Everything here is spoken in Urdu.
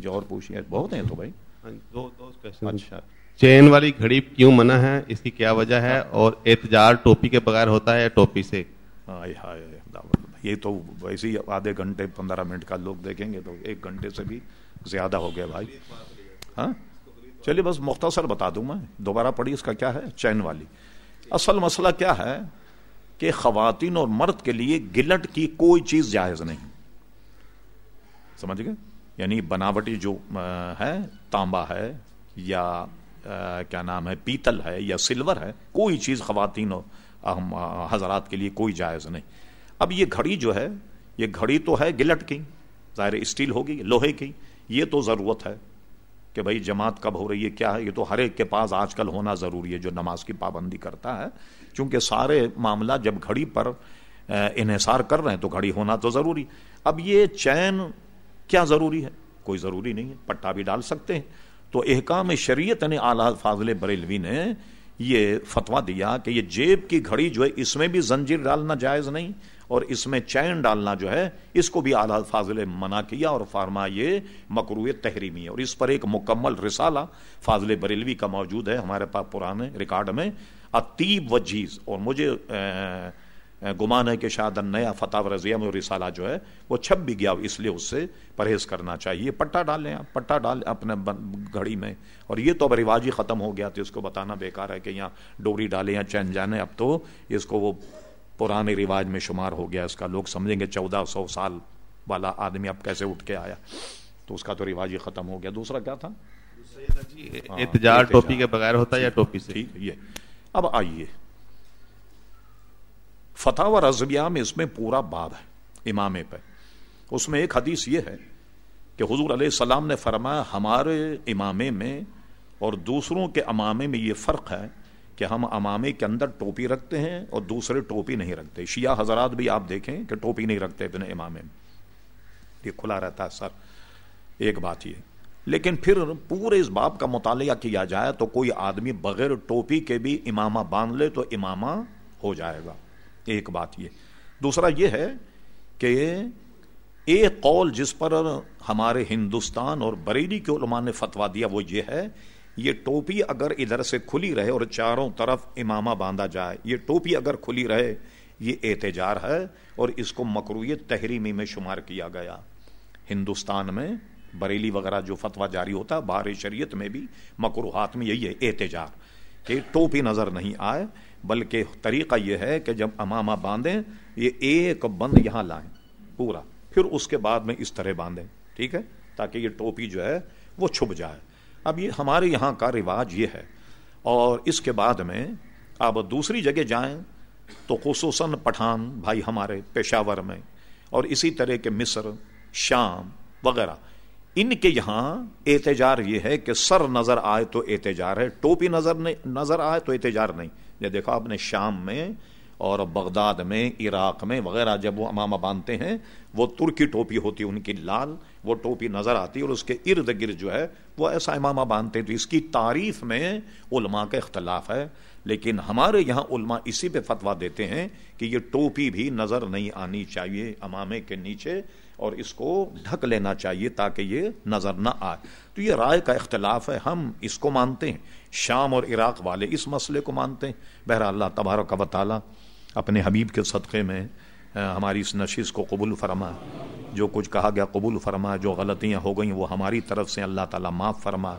جو اور پوچھیے بہت ہیں تو بھائی۔ ہاں جی، دو دو۔ اچھا چین والی گھڑی کیوں منع ہے؟ اس کی کیا وجہ ہے؟ اور احتجاج ٹوپی کے بغیر ہوتا ہے یا ٹوپی سے؟ ہائے ہائے دعوت یہ تو ویسے ہی آدھے گھنٹے پندرہ منٹ کا لوگ دیکھیں گے تو ایک گھنٹے سے بھی زیادہ ہو گیا بھائی۔ ہاں؟ چلیے بس مختصر بتا دوں میں دوبارہ پڑھی اس کا کیا ہے؟ چین والی۔ اصل مسئلہ کیا ہے کہ خواتین اور مرد کے لیے گلٹ کی کوئی چیز جائز نہیں۔ سمجھ گئے؟ یعنی بناوٹی جو ہے تانبا ہے یا کیا نام ہے پیتل ہے یا سلور ہے کوئی چیز خواتین اور اہم آ، حضرات کے لیے کوئی جائز نہیں۔ اب یہ گھڑی جو ہے یہ گھڑی تو ہے گلٹ کی ظاہر اسٹیل ہوگی لوہے کی یہ تو ضرورت ہے کہ بھائی جماعت کب ہو رہی ہے کیا ہے یہ تو ہر ایک کے پاس آج کل ہونا ضروری ہے جو نماز کی پابندی کرتا ہے۔ چونکہ سارے معاملہ جب گھڑی پر انحصار کر رہے ہیں تو گھڑی ہونا تو ضروری۔ اب یہ چین کیا ضروری ہے؟ کوئی ضروری نہیں ہے، پٹا بھی ڈال سکتے ہیں۔ تو احکام شریعت نے اعلیٰ فاضل بریلوی نے یہ فتوا دیا کہ یہ جیب کی گھڑی جو ہے، اس میں بھی زنجیر ڈالنا جائز نہیں اور اس میں چین ڈالنا جو ہے، اس کو بھی اعلیٰ فاضل منع کیا اور فارما یہ مکرو تحریمی ہے۔ اور اس پر ایک مکمل رسالہ فاضل بریلوی کا موجود ہے ہمارے پاس پرانے ریکارڈ میں۔ اتیب و جیز اور مجھے گمان ہے کہ شاید نیا فتح رضیہ میں رسالہ جو ہے وہ چھپ بھی گیا اس لیے اس سے پرہیز کرنا چاہیے۔ پٹا ڈال لیں آپ پٹا ڈال اپنے گھڑی میں۔ اور یہ تو اب رواج ہی ختم ہو گیا تو اس کو بتانا بیکار ہے کہ یہاں ڈوری ڈالیں یا چین جانے۔ اب تو اس کو وہ پرانے رواج میں شمار ہو گیا۔ اس کا لوگ سمجھیں گے چودہ سو سال والا آدمی اب کیسے اٹھ کے آیا۔ تو اس کا تو رواج ہی ختم ہو گیا۔ دوسرا کیا تھا؟ احتجاج ٹوپی کے بغیر ہوتا ہے یا ٹوپی سے؟ ٹھیک یہ۔ اب آئیے۔ فتح و رضویہ میں اس میں پورا باب ہے امامے پہ۔ اس میں ایک حدیث یہ ہے کہ حضور علیہ السلام نے فرمایا، ہمارے امامے میں اور دوسروں کے امامے میں یہ فرق ہے کہ ہم امامے کے اندر ٹوپی رکھتے ہیں اور دوسرے ٹوپی نہیں رکھتے۔ شیعہ حضرات بھی آپ دیکھیں کہ ٹوپی نہیں رکھتے اپنے امامے میں۔ یہ کھلا رہتا ہے سر۔ ایک بات یہ۔ لیکن پھر پورے اس باب کا مطالعہ کیا جائے تو کوئی آدمی بغیر ٹوپی کے بھی امامہ باندھ لے تو امامہ ہو جائے گا۔ ایک بات یہ۔ دوسرا یہ ہے کہ ایک قول جس پر ہمارے ہندوستان اور بریلی کے علماء نے فتوا دیا وہ یہ ہے، یہ ٹوپی اگر ادھر سے کھلی رہے اور چاروں طرف امامہ باندھا جائے، یہ ٹوپی اگر کھلی رہے، یہ احتجار ہے اور اس کو مکرویت تحریمی میں شمار کیا گیا۔ ہندوستان میں بریلی وغیرہ جو فتوا جاری ہوتا ہے بار شریعت میں بھی مکروحات میں یہی ہے احتجار کہ ٹوپی نظر نہیں آئے، بلکہ طریقہ یہ ہے کہ جب امامہ باندھیں، یہ ایک بند یہاں لائیں پورا، پھر اس کے بعد میں اس طرح باندھیں، ٹھیک ہے؟ تاکہ یہ ٹوپی جو ہے وہ چھپ جائے۔ اب یہ ہمارے یہاں کا رواج یہ ہے۔ اور اس کے بعد میں آپ دوسری جگہ جائیں تو خصوصاً پٹھان بھائی ہمارے، پشاور میں، اور اسی طرح کے مصر، شام وغیرہ۔ ان کے یہاں احتجار یہ ہے کہ سر نظر آئے تو احتجار ہے، ٹوپی نظر نظر آئے تو احتجار نہیں۔ یہ دیکھا آپ نے شام میں اور بغداد میں، عراق میں وغیرہ جب وہ امامہ باندھتے ہیں، وہ ترکی ٹوپی ہوتی ہے، ان کی لال وہ ٹوپی نظر آتی ہے اور اس کے ارد گرد جو ہے وہ ایسا امامہ باندھتے ہیں تو اس کی تعریف میں علماء کا اختلاف ہے۔ لیکن ہمارے یہاں علماء اسی پہ فتوا دیتے ہیں کہ یہ ٹوپی بھی نظر نہیں آنی چاہیے امامے کے نیچے اور اس کو ڈھک لینا چاہیے تاکہ یہ نظر نہ آئے۔ تو یہ رائے کا اختلاف ہے، ہم اس کو مانتے ہیں۔ شام اور عراق والے اس مسئلے کو مانتے ہیں۔ بہرحال اللہ تبارک و تعالی اپنے حبیب کے صدقے میں ہماری اس نشست کو قبول فرما جو کچھ کہا گیا قبول فرما، جو غلطیاں ہو گئیں، وہ ہماری طرف سے اللہ تعالیٰ معاف فرما۔